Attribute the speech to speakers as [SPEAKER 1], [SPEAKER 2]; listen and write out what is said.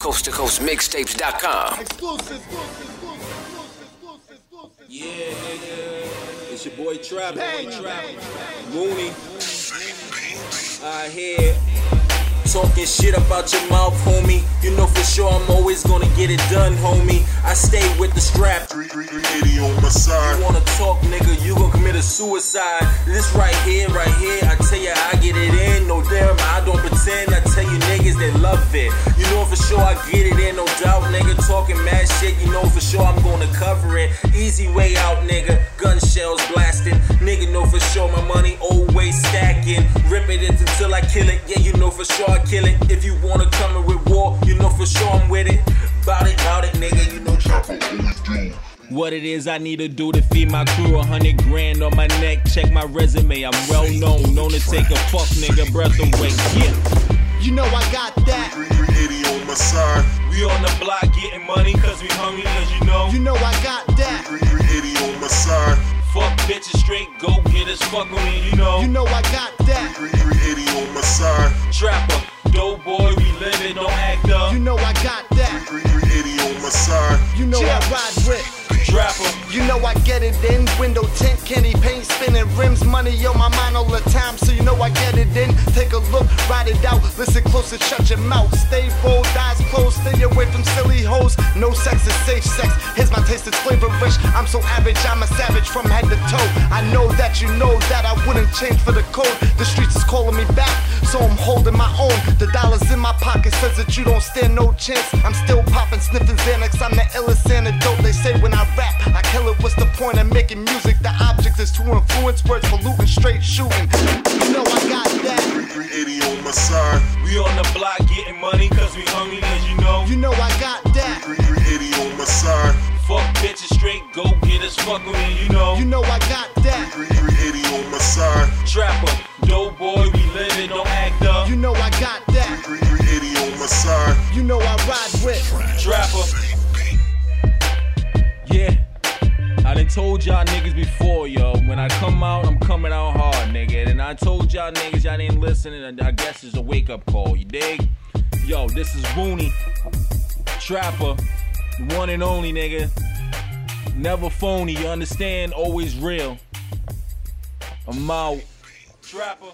[SPEAKER 1] Coast to Coast Mixtapes.com.
[SPEAKER 2] Exclusive.
[SPEAKER 3] Yeah, nigga. It's your boy Trap.
[SPEAKER 2] Bang,
[SPEAKER 3] Trap.
[SPEAKER 2] bang, bang.
[SPEAKER 3] Mooney. I hear talking shit about your mouth, homie. You know for sure I'm always gonna get it done, homie. I stay with the strap.
[SPEAKER 4] 380 on my side.
[SPEAKER 3] You wanna talk, nigga, you gonna commit a suicide. This right here, right here, I tell ya I get it love it. You know for sure I get it in, no doubt, nigga. Talking mad shit, you know for sure I'm gonna cover it. Easy way out, nigga. Gun shells blasting. Nigga know for sure my money always stacking. Rip it until I kill it. Yeah, you know for sure I kill it. If you wanna come in with war, you know for sure I'm with it. Bout it, bout it, nigga. You know what it is I need to do to feed my crew. A hundred grand on my neck. Check my resume. I'm well known, known to take a fuck nigga breath away. Yeah,
[SPEAKER 2] You know I got that.
[SPEAKER 4] 380 on my side.
[SPEAKER 3] we on the block getting money cause we hungry, cause you know.
[SPEAKER 2] You know I got that.
[SPEAKER 4] 380 on my side.
[SPEAKER 3] Fuck bitches straight, go get us, fuck with me, you know.
[SPEAKER 2] You know I got that.
[SPEAKER 4] 380 on my side.
[SPEAKER 3] Trapper, dope boy, we live it, don't act up.
[SPEAKER 2] You know I got that.
[SPEAKER 4] 380 on my side.
[SPEAKER 2] You know I ride with.
[SPEAKER 3] Trapper,
[SPEAKER 2] You know I get it in. Window tint, candy paint, spinning rims, money on my mind all the time. So you know I get it in. Take a look, ride it out. Listen close and shut your mouth. Stay bold, eyes closed. Stay away from silly hoes. No sex is safe sex. Here's my taste, it's flavor rich. I'm so average, I'm a savage from head to toe. I know that you know that I wouldn't change for the code. The streets is calling me back, so I'm holding my own. The dollars in my pocket says that you don't stand no chance. I'm still popping, sniffing Xanax. I'm the illest antidote. Shooting. You know I got that.
[SPEAKER 4] 380 on my side.
[SPEAKER 3] we on the block getting money cause we hungry, as you know.
[SPEAKER 2] You know I got that.
[SPEAKER 4] 380 on my side.
[SPEAKER 3] Fuck bitches straight, go get us, fuck with me, you know.
[SPEAKER 2] You know I got that.
[SPEAKER 4] 380 on my side.
[SPEAKER 3] Trapper, dope boy, we live it, don't act up.
[SPEAKER 2] You know I got that.
[SPEAKER 4] 380 on my side.
[SPEAKER 2] You know I ride with.
[SPEAKER 3] Trapper. Yeah. I done told y'all niggas before, yo. When I come out, I told y'all niggas y'all didn't listen, and I guess it's a wake up call, you dig? Yo, this is Booney, Trapper, the one and only nigga. Never phony, you understand? Always real. I'm out. Trapper.